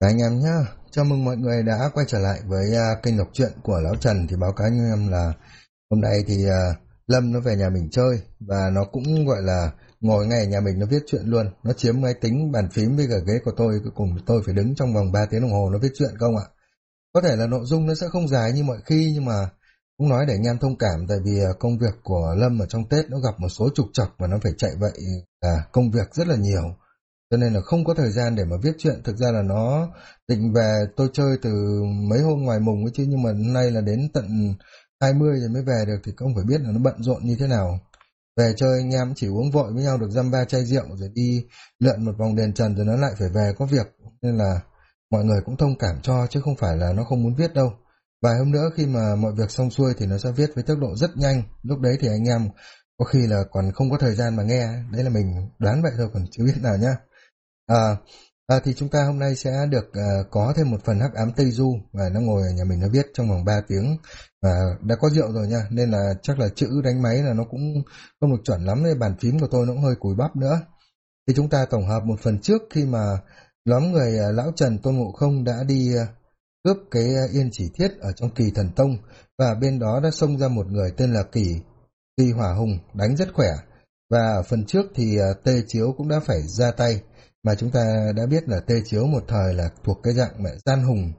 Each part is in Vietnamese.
Các anh em nhá, chào mừng mọi người đã quay trở lại với uh, kênh đọc truyện của Lão Trần. Thì báo cáo anh em là hôm nay thì uh, Lâm nó về nhà mình chơi và nó cũng gọi là ngồi ngay nhà mình nó viết chuyện luôn, nó chiếm máy tính bàn phím với cả ghế của tôi cuối cùng tôi phải đứng trong vòng 3 tiếng đồng hồ nó viết chuyện không ạ? Có thể là nội dung nó sẽ không dài như mọi khi nhưng mà cũng nói để anh em thông cảm tại vì uh, công việc của Lâm ở trong Tết nó gặp một số trục trặc và nó phải chạy vậy là công việc rất là nhiều cho nên là không có thời gian để mà viết chuyện. Thực ra là nó định về tôi chơi từ mấy hôm ngoài mùng ấy chứ, nhưng mà nay là đến tận 20 rồi mới về được, thì không phải biết là nó bận rộn như thế nào. Về chơi anh em chỉ uống vội với nhau được dăm ba chai rượu rồi đi lượn một vòng đền trần rồi nó lại phải về có việc. Nên là mọi người cũng thông cảm cho, chứ không phải là nó không muốn viết đâu. Vài hôm nữa khi mà mọi việc xong xuôi thì nó sẽ viết với tốc độ rất nhanh. Lúc đấy thì anh em có khi là còn không có thời gian mà nghe. Đấy là mình đoán vậy thôi, còn chưa biết nào nhá. À, à, thì chúng ta hôm nay sẽ được à, có thêm một phần hắc ám Tây Du và nó ngồi ở nhà mình nó viết trong vòng 3 tiếng. Và đã có rượu rồi nha nên là chắc là chữ đánh máy là nó cũng không được chuẩn lắm nên bàn phím của tôi nó cũng hơi cùi bắp nữa. Thì chúng ta tổng hợp một phần trước khi mà nhóm người à, lão Trần Tôn Ngộ Không đã đi à, cướp cái à, yên chỉ thiết ở trong kỳ thần tông. Và bên đó đã xông ra một người tên là kỳ kỳ hỏa hùng đánh rất khỏe. Và ở phần trước thì à, tê chiếu cũng đã phải ra tay mà chúng ta đã biết là tê chiếu một thời là thuộc cái dạng mẹ gian hùng,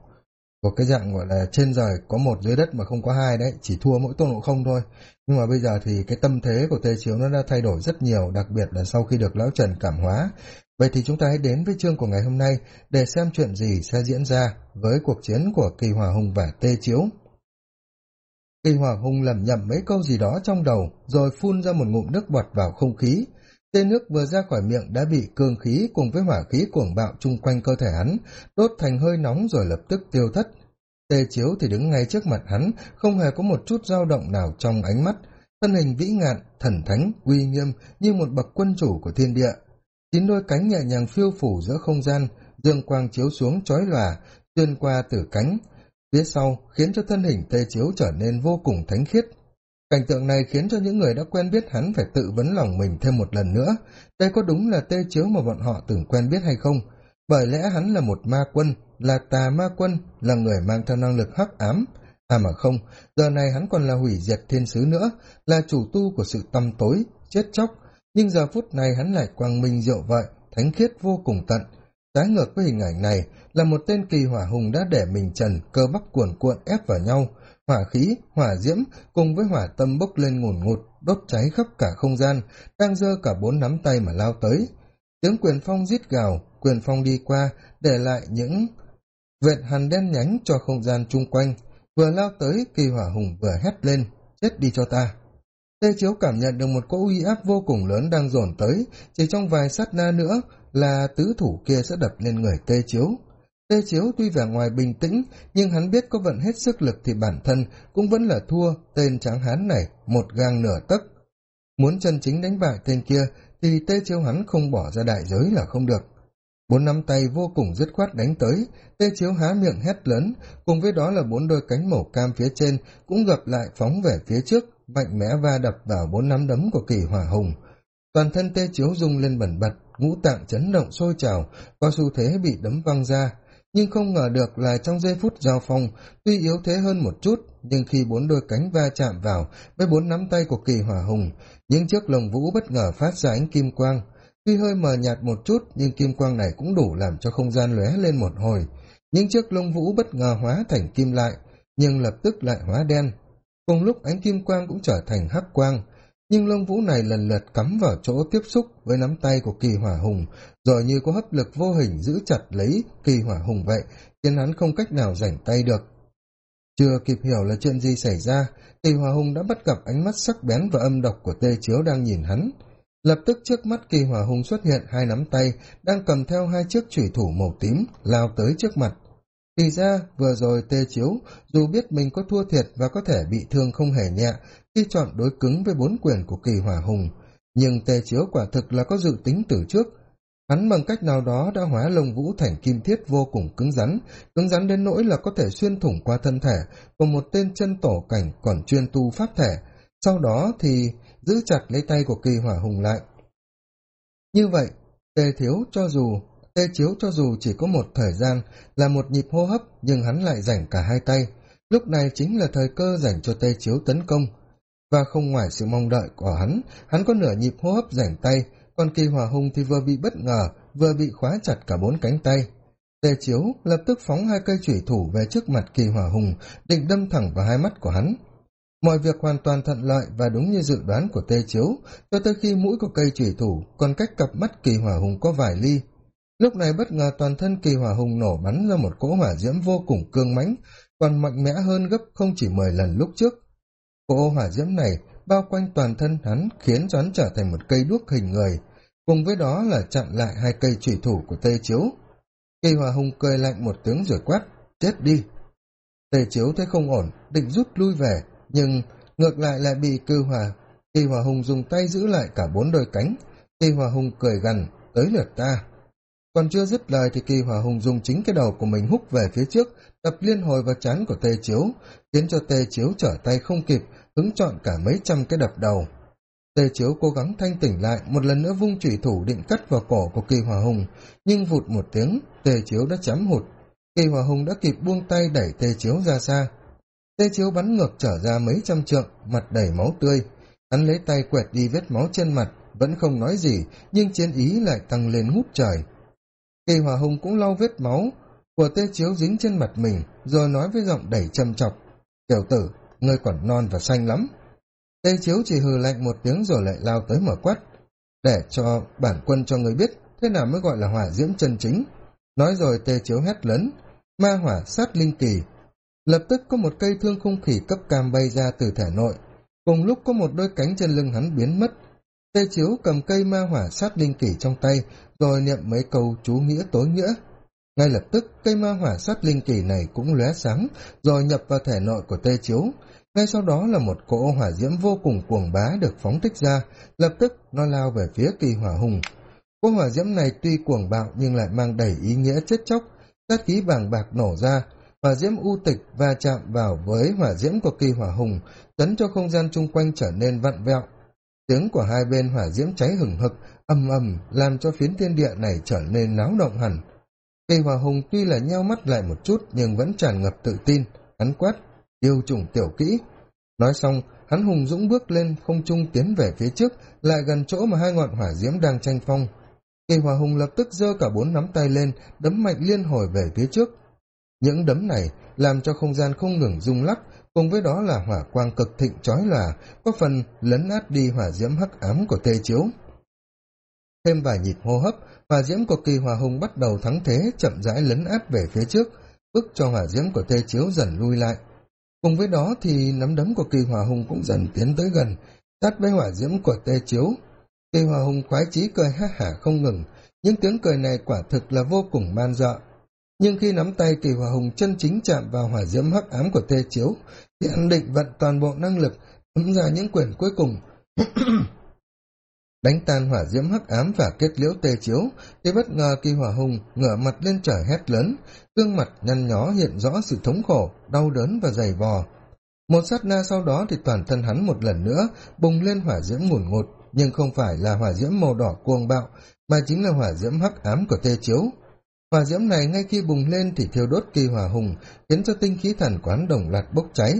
thuộc cái dạng, gọi là, trên trời có một, dưới đất mà không có hai đấy, chỉ thua mỗi tôn ngộ không thôi. Nhưng mà bây giờ thì cái tâm thế của tê chiếu nó đã thay đổi rất nhiều, đặc biệt là sau khi được lão trần cảm hóa. Vậy thì chúng ta hãy đến với chương của ngày hôm nay để xem chuyện gì sẽ diễn ra với cuộc chiến của kỳ hòa hùng và tê chiếu. Kỳ hòa hùng lẩm nhẩm mấy câu gì đó trong đầu, rồi phun ra một ngụm nước bọt vào không khí tên nước vừa ra khỏi miệng đã bị cương khí cùng với hỏa khí cuồng bạo chung quanh cơ thể hắn, đốt thành hơi nóng rồi lập tức tiêu thất. Tê chiếu thì đứng ngay trước mặt hắn, không hề có một chút dao động nào trong ánh mắt. Thân hình vĩ ngạn, thần thánh, uy nghiêm, như một bậc quân chủ của thiên địa. Chín đôi cánh nhẹ nhàng phiêu phủ giữa không gian, dương quang chiếu xuống chói lòa, xuyên qua từ cánh. Phía sau khiến cho thân hình tê chiếu trở nên vô cùng thánh khiết cảnh tượng này khiến cho những người đã quen biết hắn phải tự vấn lòng mình thêm một lần nữa. Đây có đúng là tê chiếu mà bọn họ từng quen biết hay không? Bởi lẽ hắn là một ma quân, là tà ma quân, là người mang theo năng lực hắc ám. À mà không, giờ này hắn còn là hủy diệt thiên sứ nữa, là chủ tu của sự tăm tối, chết chóc. Nhưng giờ phút này hắn lại quang minh diệu vậy thánh khiết vô cùng tận. Trái ngược với hình ảnh này, là một tên kỳ hỏa hùng đã để mình trần, cơ bắp cuồn cuộn ép vào nhau hỏa khí, hỏa diễm cùng với hỏa tâm bốc lên ngùn ngụt, đốt cháy khắp cả không gian, đang giơ cả bốn nắm tay mà lao tới. Tiếng quyền phong rít gào, quyền phong đi qua, để lại những vệt hàn đen nhánh cho không gian chung quanh. Vừa lao tới, kỳ hỏa hùng vừa hét lên, chết đi cho ta. Tê chiếu cảm nhận được một cỗ uy áp vô cùng lớn đang dồn tới, chỉ trong vài sát na nữa là tứ thủ kia sẽ đập lên người tê chiếu tê chiếu tuy vẻ ngoài bình tĩnh, nhưng hắn biết có vận hết sức lực thì bản thân cũng vẫn là thua tên tráng hán này một gang nửa tấc. Muốn chân chính đánh bại tên kia thì tê chiếu hắn không bỏ ra đại giới là không được. Bốn nắm tay vô cùng dứt khoát đánh tới, tê chiếu há miệng hét lớn, cùng với đó là bốn đôi cánh màu cam phía trên cũng gập lại phóng về phía trước, mạnh mẽ va đập vào bốn nắm đấm của kỳ hỏa hùng. Toàn thân tê chiếu rung lên bẩn bật, ngũ tạng chấn động sôi trào, có xu thế bị đấm văng ra nhưng không ngờ được là trong giây phút giao phong, tuy yếu thế hơn một chút, nhưng khi bốn đôi cánh va chạm vào với bốn nắm tay của kỳ hỏa hùng, những chiếc lồng vũ bất ngờ phát ra ánh kim quang. Tuy hơi mờ nhạt một chút, nhưng kim quang này cũng đủ làm cho không gian lóe lên một hồi. Những chiếc lông vũ bất ngờ hóa thành kim lại, nhưng lập tức lại hóa đen. Cùng lúc ánh kim quang cũng trở thành hắc quang nhưng lông vũ này lần lượt cắm vào chỗ tiếp xúc với nắm tay của kỳ hỏa hùng, rồi như có hấp lực vô hình giữ chặt lấy kỳ hỏa hùng vậy, khiến hắn không cách nào rảnh tay được. Chưa kịp hiểu là chuyện gì xảy ra, kỳ hỏa hùng đã bắt gặp ánh mắt sắc bén và âm độc của tê chiếu đang nhìn hắn. Lập tức trước mắt kỳ hỏa hùng xuất hiện hai nắm tay, đang cầm theo hai chiếc chủy thủ màu tím, lao tới trước mặt thì ra, vừa rồi tê chiếu, dù biết mình có thua thiệt và có thể bị thương không hề nhẹ, khi chọn đối cứng với bốn quyền của kỳ hỏa hùng. Nhưng tê chiếu quả thực là có dự tính từ trước. Hắn bằng cách nào đó đã hóa lông vũ thành kim thiết vô cùng cứng rắn cứng rắn đến nỗi là có thể xuyên thủng qua thân thể của một tên chân tổ cảnh còn chuyên tu pháp thể. Sau đó thì giữ chặt lấy tay của kỳ hỏa hùng lại. Như vậy tề thiếu cho dù tê chiếu cho dù chỉ có một thời gian là một nhịp hô hấp, nhưng hắn lại rảnh cả hai tay. Lúc này chính là thời cơ dành cho tê chiếu tấn công. Và không ngoài sự mong đợi của hắn hắn có nửa nhịp hô hấp rảnh tay, còn kỳ hỏa hùng thì vừa bị bất ngờ, vừa bị khóa chặt cả bốn cánh tay. Tề chiếu lập tức phóng hai cây chủy thủ về trước mặt kỳ hỏa hùng, định đâm thẳng vào hai mắt của hắn. Mọi việc hoàn toàn thuận lợi và đúng như dự đoán của tê chiếu, cho tới khi mũi của cây chủy thủ còn cách cặp mắt kỳ hỏa hùng có vài ly lúc này bất ngờ toàn thân kỳ hỏa hùng nổ bắn ra một cỗ hỏa diễm vô cùng cương mãnh, còn mạnh mẽ hơn gấp không chỉ mười lần lúc trước. Cỗ hỏa diễm này bao quanh toàn thân hắn khiến cho hắn trở thành một cây đuốc hình người, cùng với đó là chặn lại hai cây thủy thủ của tê chiếu. Kỳ hòa hùng cười lạnh một tiếng rồi quát, chết đi. Tề chiếu thấy không ổn, định rút lui về, nhưng ngược lại lại bị cư hòa kỳ hòa hùng dùng tay giữ lại cả bốn đôi cánh. Kỳ hòa hùng cười gằn, tới lượt ta còn chưa dứt lời thì kỳ hòa hùng dùng chính cái đầu của mình húc về phía trước, đập liên hồi vào chán của tê chiếu, khiến cho tê chiếu trở tay không kịp hứng chọn cả mấy trăm cái đập đầu. Tê chiếu cố gắng thanh tỉnh lại, một lần nữa vung chủy thủ định cắt vào cổ của kỳ hòa hùng, nhưng vụt một tiếng, tê chiếu đã chém hụt. Kỳ hòa hùng đã kịp buông tay đẩy tê chiếu ra xa. Tê chiếu bắn ngược trở ra mấy trăm trượng, mặt đầy máu tươi. Hắn lấy tay quẹt đi vết máu trên mặt, vẫn không nói gì, nhưng chiến ý lại tăng lên hút trời kỳ hòa hùng cũng lau vết máu của tê chiếu dính trên mặt mình, rồi nói với giọng đầy châm chọc tiểu tử, ngươi còn non và xanh lắm. Tê chiếu chỉ hừ lạnh một tiếng rồi lại lao tới mở quát, để cho bản quân cho người biết, thế nào mới gọi là hỏa diễm chân chính. Nói rồi tê chiếu hét lớn, ma hỏa sát linh kỳ. Lập tức có một cây thương khung khỉ cấp cam bay ra từ thể nội. Cùng lúc có một đôi cánh trên lưng hắn biến mất tê chiếu cầm cây ma hỏa sát linh kỷ trong tay, rồi niệm mấy câu chú nghĩa tối nghĩa. Ngay lập tức, cây ma hỏa sát linh kỷ này cũng lóe sáng, rồi nhập vào thể nội của tê chiếu. Ngay sau đó là một cỗ hỏa diễm vô cùng cuồng bá được phóng thích ra. Lập tức, nó lao về phía kỳ hỏa hùng. Cỗ hỏa diễm này tuy cuồng bạo nhưng lại mang đầy ý nghĩa chết chóc. Sát khí vàng bạc nổ ra. Hỏa diễm u tịch va chạm vào với hỏa diễm của kỳ hỏa hùng, tấn cho không gian chung quanh trở nên vặn vẹo tiếng của hai bên hỏa diễm cháy hừng hực ầm ầm, làm cho phiến thiên địa này trở nên náo động hẳn. Kỳ hỏa hùng tuy là nheo mắt lại một chút nhưng vẫn tràn ngập tự tin, hắn quát yêu trùng tiểu kỹ. Nói xong, hắn hùng dũng bước lên không trung tiến về phía trước, lại gần chỗ mà hai ngọn hỏa diễm đang tranh phong. Kỳ hỏa hùng lập tức giơ cả bốn nắm tay lên, đấm mạnh liên hồi về phía trước. Những đấm này làm cho không gian không ngừng rung lắc cùng với đó là hỏa quang cực thịnh chói lòa, có phần lấn át đi hỏa diễm hắc ám của tê chiếu. Thêm vài nhịp hô hấp, hỏa diễm của kỳ hỏa hùng bắt đầu thắng thế, chậm rãi lấn át về phía trước bức cho hỏa diễm của tê chiếu dần lui lại. Cùng với đó thì nắm đấm của kỳ hỏa hùng cũng dần tiến tới gần tắt với hỏa diễm của tê chiếu. Kỳ hỏa hùng khoái chí cười ha hả không ngừng những tiếng cười này quả thực là vô cùng man dợ nhưng khi nắm tay kỳ hỏa hùng chân chính chạm vào hỏa diễm hắc ám của tê chiếu, thì hắn định vận toàn bộ năng lực ấm ra những quyền cuối cùng. Đánh tan hỏa diễm hắc ám và kết liễu tê chiếu, thì bất ngờ kỳ hỏa hùng ngửa mặt lên trời hét lớn, gương mặt nhăn nhó hiện rõ sự thống khổ, đau đớn và dày vò. Một sát na sau đó thì toàn thân hắn một lần nữa bùng lên hỏa diễm ngùn ngụt, nhưng không phải là hỏa diễm màu đỏ cuồng bạo, mà chính là hỏa diễm hắc ám của tê chiếu hỏa diễm này ngay khi bùng lên thì thiêu đốt kỳ hỏa hùng khiến cho tinh khí thần quán đồng loạt bốc cháy.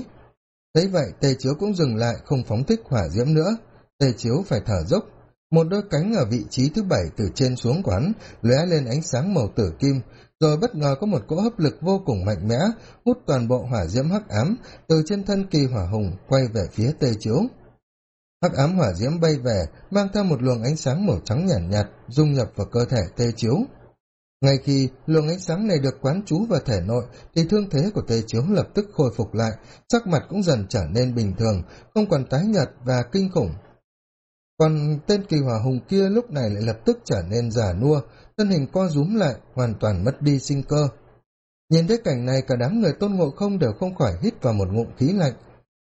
Thấy vậy tê chiếu cũng dừng lại không phóng thích hỏa diễm nữa. Tê chiếu phải thở dốc. Một đôi cánh ở vị trí thứ bảy từ trên xuống quán lóe lên ánh sáng màu tử kim rồi bất ngờ có một cỗ hấp lực vô cùng mạnh mẽ hút toàn bộ hỏa diễm hắc ám từ trên thân kỳ hỏa hùng quay về phía Tề chiếu. Hắc ám hỏa diễm bay về mang theo một luồng ánh sáng màu trắng nhàn nhạt, nhạt dung nhập vào cơ thể tê chiếu ngay khi luồng ánh sáng này được quán trú vào thể nội, thì thương thế của tê chiếu lập tức khôi phục lại, sắc mặt cũng dần trở nên bình thường, không còn tái nhợt và kinh khủng. Còn tên kỳ hỏa hùng kia lúc này lại lập tức trở nên già nua, thân hình co rúm lại, hoàn toàn mất đi sinh cơ. Nhìn thấy cảnh này, cả đám người tôn ngộ không đều không khỏi hít vào một ngụm khí lạnh.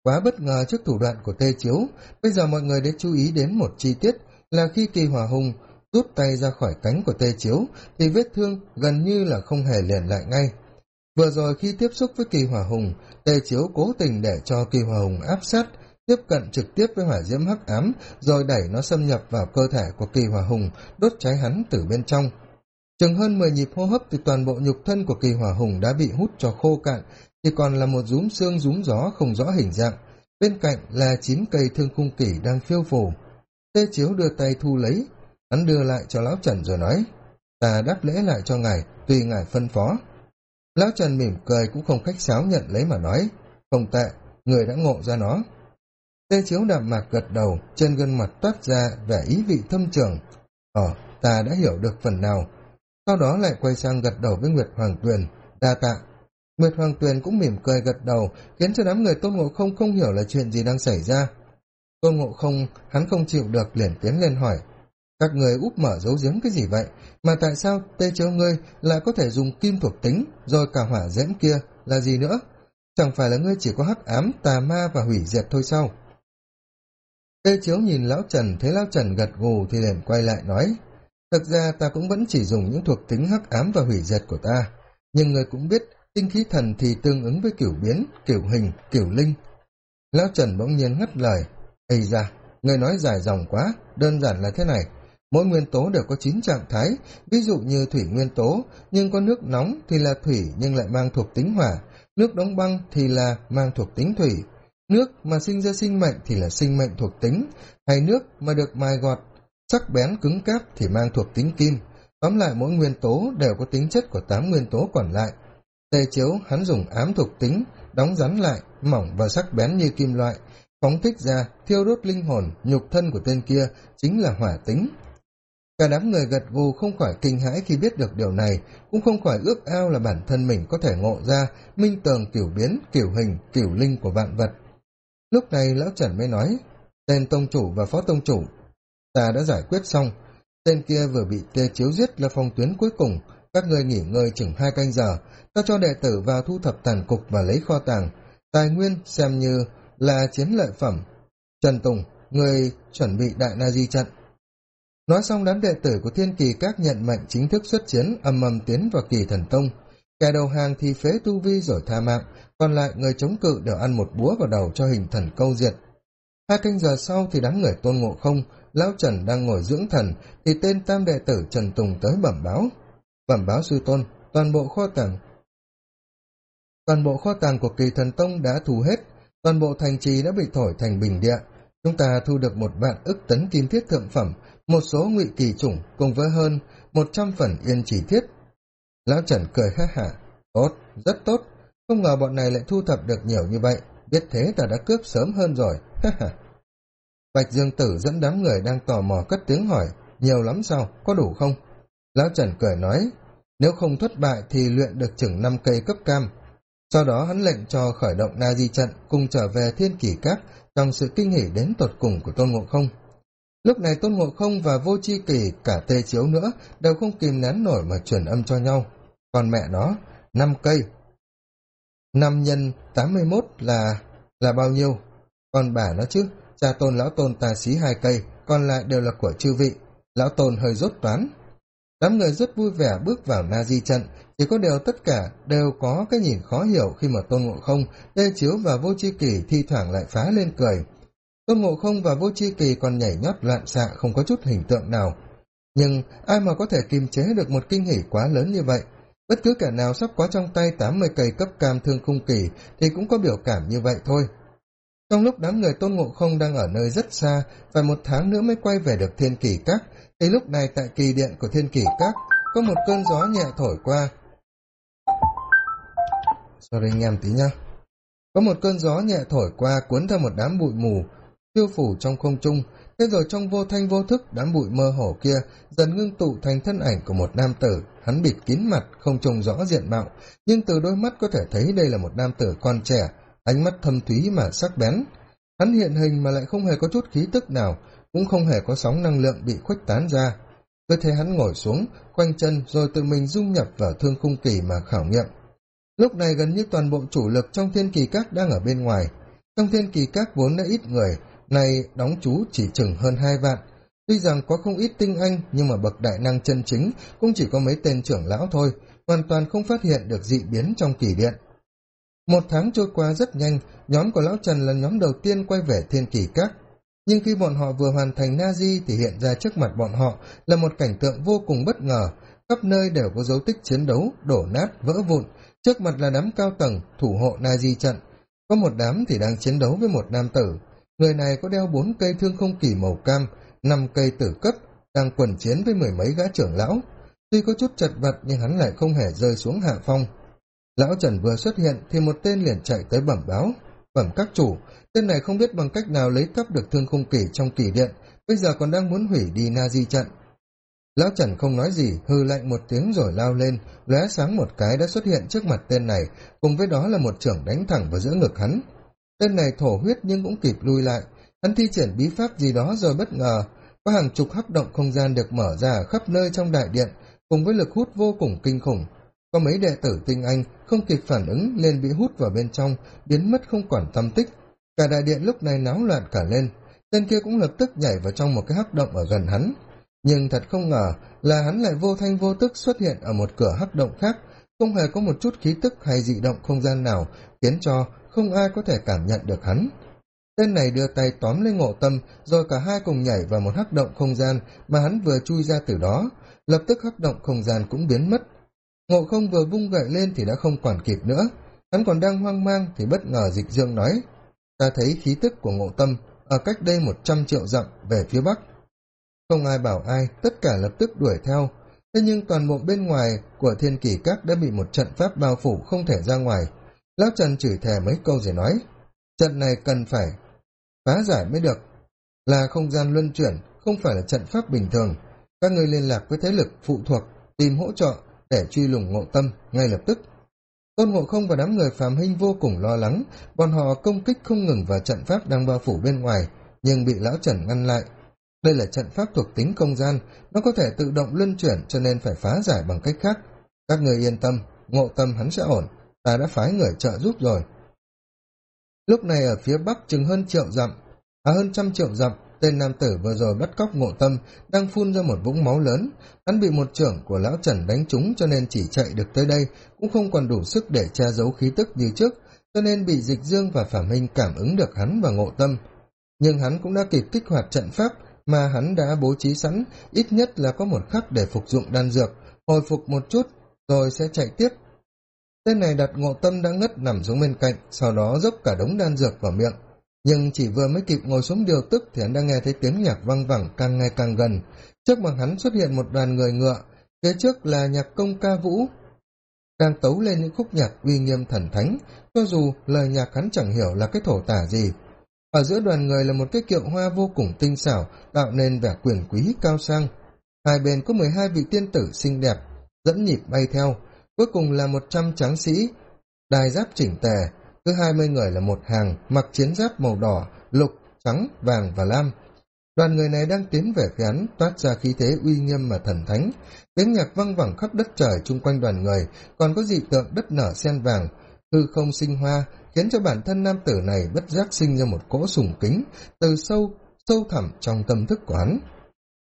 Quá bất ngờ trước thủ đoạn của tê chiếu, bây giờ mọi người đã chú ý đến một chi tiết là khi kỳ hỏa hùng rút tay ra khỏi cánh của tê chiếu thì vết thương gần như là không hề liền lại ngay. Vừa rồi khi tiếp xúc với kỳ hỏa hùng, tê chiếu cố tình để cho kỳ hỏa hùng áp sát, tiếp cận trực tiếp với hỏa diễm hắc ám, rồi đẩy nó xâm nhập vào cơ thể của kỳ hỏa hùng, đốt cháy hắn từ bên trong. Chừng hơn mười nhịp hô hấp thì toàn bộ nhục thân của kỳ hỏa hùng đã bị hút cho khô cạn, chỉ còn là một rúm xương rúm gió không rõ hình dạng. Bên cạnh là chín cây thương khung kỷ đang phiêu phù. Tê chiếu đưa tay thu lấy hắn đưa lại cho lão trần rồi nói, ta đáp lễ lại cho ngài, tùy ngài phân phó. Lão trần mỉm cười cũng không khách sáo nhận lấy mà nói, không tệ, người đã ngộ ra nó. Tê chiếu đạm mạc gật đầu, trên gương mặt toát ra vẻ ý vị thâm trường. Ờ ta đã hiểu được phần nào. Sau đó lại quay sang gật đầu với nguyệt hoàng tuyền, đa tạ. Nguyệt hoàng tuyền cũng mỉm cười gật đầu, khiến cho đám người tôn ngộ không không hiểu là chuyện gì đang xảy ra. Tôn ngộ không, hắn không chịu được liền tiến lên hỏi các người úp mở giấu giếm cái gì vậy? Mà tại sao tê chiếu ngươi lại có thể dùng kim thuộc tính, rồi cả hỏa diễm kia là gì nữa? Chẳng phải là ngươi chỉ có hắc ám, tà ma và hủy diệt thôi sao? Tê chiếu nhìn lão trần, thấy lão trần gật gù thì liền quay lại nói, thực ra ta cũng vẫn chỉ dùng những thuộc tính hắc ám và hủy diệt của ta, nhưng người cũng biết tinh khí thần thì tương ứng với kiểu biến, kiểu hình, kiểu linh. Lão trần bỗng nhiên ngắt lời, ây ra người nói dài dòng quá, đơn giản là thế này mỗi nguyên tố đều có chín trạng thái, ví dụ như thủy nguyên tố, nhưng có nước nóng thì là thủy nhưng lại mang thuộc tính hỏa, nước đóng băng thì là mang thuộc tính thủy, nước mà sinh ra sinh mệnh thì là sinh mệnh thuộc tính, hay nước mà được mài gọt, sắc bén cứng cáp thì mang thuộc tính kim. Tóm lại mỗi nguyên tố đều có tính chất của tám nguyên tố còn lại. Tề chiếu hắn dùng ám thuộc tính, đóng rắn lại, mỏng và sắc bén như kim loại, phóng thích ra thiêu đốt linh hồn, nhục thân của tên kia chính là hỏa tính cả đám người gật gù không khỏi kinh hãi khi biết được điều này, cũng không khỏi ước ao là bản thân mình có thể ngộ ra minh tường kiểu biến, kiểu hình, kiểu linh của vạn vật. Lúc này lão trần mới nói, tên tông chủ và phó tông chủ, ta đã giải quyết xong. Tên kia vừa bị tê chiếu giết là phòng tuyến cuối cùng. Các ngươi nghỉ ngơi chừng hai canh giờ, ta cho đệ tử vào thu thập tàn cục và lấy kho tàng. Tài nguyên xem như là chiến lợi phẩm. Trần tùng người chuẩn bị đại na di trận nói xong đám đệ tử của thiên kỳ các nhận mệnh chính thức xuất chiến, âm ầm tiến vào kỳ thần tông. Kẻ đầu hàng thì phế tu vi rồi tha mạng, còn lại người chống cự đều ăn một búa vào đầu cho hình thần câu diệt. Hai canh giờ sau thì đám người tôn ngộ không, lão trần đang ngồi dưỡng thần, thì tên tam đệ tử trần tùng tới bẩm báo. Bẩm báo sư tôn, toàn bộ kho tàng, toàn bộ kho tàng của kỳ thần tông đã thu hết, toàn bộ thành trì đã bị thổi thành bình địa chúng ta thu được một vạn ức tấn kim thiết thượng phẩm, một số ngụy kỳ chủng cùng với hơn một trăm phần yên chỉ thiết. Lão trần cười ha hả, tốt, rất tốt. Không ngờ bọn này lại thu thập được nhiều như vậy. Biết thế ta đã cướp sớm hơn rồi. Ha ha. Bạch dương tử dẫn đám người đang tò mò cất tiếng hỏi, nhiều lắm sao, có đủ không? Lão trần cười nói, nếu không thất bại thì luyện được chừng năm cây cấp cam. Sau đó hắn lệnh cho khởi động na di trận, cùng trở về thiên kỷ các trong sự kinh hỉ đến tột cùng của tôn ngộ không. Lúc này tôn ngộ không và vô c h i kỳ, cả tê chiếu nữa, đều không kìm nén nổi mà truyền âm cho nhau. Còn mẹ nó, năm cây. Năm nhân tám mươi mốt là là bao nhiêu? Còn bà nó chứ, cha tôn, lão tôn ta xí hai cây, còn lại đều là của chư vị. Lão tôn hơi rốt toán. Đám người rất vui vẻ bước vào na di trận chỉ có điều tất cả đều có cái nhìn khó hiểu khi mà tôn ngộ không đê chiếu và vô chi kỳ thi thoảng lại phá lên cười. Tôn ngộ không và vô chi kỳ còn nhảy nhót loạn xạ không có chút hình tượng nào. Nhưng ai mà có thể kiềm chế được một kinh hỉ quá lớn như vậy? Bất cứ kẻ nào sắp có trong tay tám mươi cây cấp cam thương khung kỳ thì cũng có biểu cảm như vậy thôi. Trong lúc đám người tôn ngộ không đang ở nơi rất xa phải một tháng nữa mới quay về được thiên kỳ các, thì lúc này tại kỳ điện của thiên kỳ các, có một cơn gió nhẹ thổi qua sorry anh em tí nhá. Có một cơn gió nhẹ thổi qua cuốn theo một đám bụi mù, phiêu phủ trong không trung. Thế rồi trong vô thanh vô thức, đám bụi mơ hồ kia dần ngưng tụ thành thân ảnh của một nam tử. Hắn bịt kín mặt, không trông rõ diện mạo, nhưng từ đôi mắt có thể thấy đây là một nam tử con trẻ, ánh mắt thâm thúy mà sắc bén. Hắn hiện hình mà lại không hề có chút khí tức nào, cũng không hề có sóng năng lượng bị khuếch tán ra. Cứ thế hắn ngồi xuống, quanh chân rồi tự mình dung nhập vào thương khung kỳ mà khảo nghiệm lúc này gần như toàn bộ chủ lực trong thiên kỳ các đang ở bên ngoài. Trong thiên kỳ các vốn đã ít người này đóng chú chỉ chừng hơn hai vạn. Tuy rằng có không ít tinh anh, nhưng mà bậc đại năng chân chính cũng chỉ có mấy tên trưởng lão thôi, hoàn toàn không phát hiện được dị biến trong kỳ điện. Một tháng trôi qua rất nhanh, nhóm của lão trần là nhóm đầu tiên quay về thiên kỳ các. Nhưng khi bọn họ vừa hoàn thành na di thì hiện ra trước mặt bọn họ là một cảnh tượng vô cùng bất ngờ. Khắp nơi đều có dấu tích chiến đấu, đổ nát, vỡ vụn trước mặt là đám cao tầng, thủ hộ na di trận. Có một đám thì đang chiến đấu với một nam tử. Người này có đeo bốn cây thương không kỳ màu cam, năm cây tử cấp, đang quần chiến với mười mấy gã trưởng lão. Tuy có chút chật vật, nhưng hắn lại không hề rơi xuống hạ phong. Lão trần vừa xuất hiện thì một tên liền chạy tới bẩm báo. Bẩm các chủ, tên này không biết bằng cách nào lấy cắp được thương khung kỳ trong kỳ điện. Bây giờ còn đang muốn hủy đi na di trận lão trần không nói gì hư lạnh một tiếng rồi lao lên, lóe sáng một cái đã xuất hiện trước mặt tên này, cùng với đó là một trưởng đánh thẳng vào giữa ngực hắn. Tên này thổ huyết nhưng cũng kịp lui lại, hắn thi triển bí pháp gì đó rồi bất ngờ, có hàng chục hắc động không gian được mở ra khắp nơi trong đại điện, cùng với lực hút vô cùng kinh khủng. Có mấy đệ tử tinh anh không kịp phản ứng nên bị hút vào bên trong, biến mất không còn tâm tích. Cả đại điện lúc này náo loạn cả lên, tên kia cũng lập tức nhảy vào trong một cái hắc động ở gần hắn nhưng thật không ngờ là hắn lại vô thanh vô tức xuất hiện ở một cửa hắc động khác, không hề có một chút khí tức hay dị động không gian nào khiến cho không ai có thể cảm nhận được hắn. Tên này đưa tay tóm lấy ngộ tâm, rồi cả hai cùng nhảy vào một hắc động không gian mà hắn vừa chui ra từ đó. Lập tức hắc động không gian cũng biến mất. Ngộ không vừa vung gậy lên thì đã không quản kịp nữa. Hắn còn đang hoang mang thì bất ngờ dịch dương nói, ta thấy khí tức của ngộ tâm ở cách đây một trăm triệu dặm về phía bắc không ai bảo ai, tất cả lập tức đuổi theo. Thế nhưng toàn bộ bên ngoài của thiên kỷ các đã bị một trận pháp bao phủ không thể ra ngoài. Lão trần chửi thề mấy câu rồi nói, trận này cần phải phá giải mới được, là không gian luân chuyển, không phải là trận pháp bình thường. Các người liên lạc với thế lực phụ thuộc, tìm hỗ trợ để truy lùng ngộ tâm ngay lập tức. Tôn ngộ không và đám người phàm hinh vô cùng lo lắng. Bọn họ công kích không ngừng vào trận pháp đang bao phủ bên ngoài, nhưng bị lão trần ngăn lại đây là trận pháp thuộc tính không gian, nó có thể tự động luân chuyển cho nên phải phá giải bằng cách khác. Các người yên tâm, ngộ tâm hắn sẽ ổn, ta đã phái người trợ giúp rồi. Lúc này ở phía bắc chừng hơn triệu dặm à hơn trăm triệu dặm, tên nam tử vừa rồi bắt cóc ngộ tâm, đang phun ra một vũng máu lớn. Hắn bị một trưởng của lão trần đánh trúng cho nên chỉ chạy được tới đây, cũng không còn đủ sức để che giấu khí tức như trước, cho nên bị dịch dương và phả minh cảm ứng được hắn và ngộ tâm. Nhưng hắn cũng đã kịp kích hoạt trận pháp mà hắn đã bố trí sẵn, ít nhất là có một khắc để phục dụng đan dược. Hồi phục một chút, rồi sẽ chạy tiếp. Tên này đặt ngộ tâm đã ngất nằm xuống bên cạnh, sau đó dốc cả đống đan dược vào miệng. Nhưng chỉ vừa mới kịp ngồi xuống điều tức thì hắn đã nghe thấy tiếng nhạc văng vẳng càng ngày càng gần. Trước mặt hắn xuất hiện một đoàn người ngựa, phía trước là nhạc công ca vũ, đang tấu lên những khúc nhạc uy nghiêm thần thánh. Cho dù lời nhạc hắn chẳng hiểu là cái thổ tả gì ở giữa đoàn người là một cái kiệu hoa vô cùng tinh xảo, tạo nên vẻ quyền quý cao sang. Hai bên có mười hai vị tiên tử xinh đẹp, dẫn nhịp bay theo. Cuối cùng là một trăm tráng sĩ, đài giáp chỉnh tề. Cứ hai mươi người là một hàng, mặc chiến giáp màu đỏ, lục, trắng, vàng và lam. Đoàn người này đang tiến về phía án, toát ra khí thế uy nghiêm mà thần thánh. Tiếng nhạc văng vẳng khắp đất trời chung quanh đoàn người, còn có dị tượng đất nở sen vàng, hư không sinh hoa khiến cho bản thân nam tử này bất giác sinh ra một cỗ sùng kính từ sâu sâu thẳm trong tâm thức của hắn.